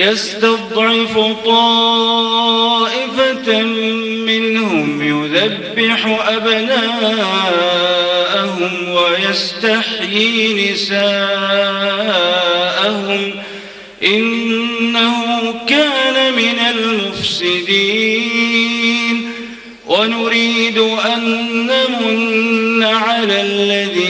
يستضعف طائفة منهم يذبح أبناءهم ويستحيي نساءهم إنه كان من المفسدين ونريد أن نمن على الذين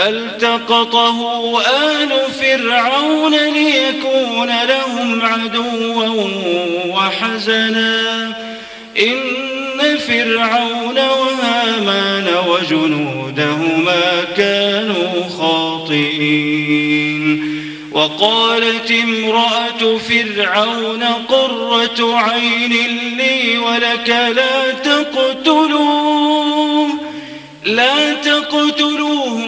فالتقطه آل فرعون ليكون لهم عدوا وحزنا. إن فرعون وهامان وجنودهما كانوا خاطئين. وقالت امرأة فرعون قرة عين لي ولك لا تقتلوه لا تقتلوه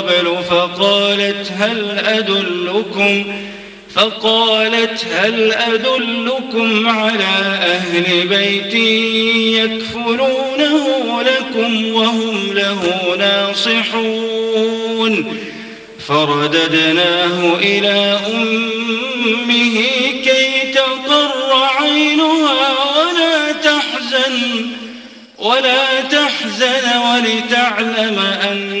قبل فقالت هل أدلكم فقالت هل أدلكم على أهل بيت يكفلونه لكم وهم له ناصحون فرددناه إلى أمه كي تقر عينها ولا تحزن ولا تحزن ولتعلم أن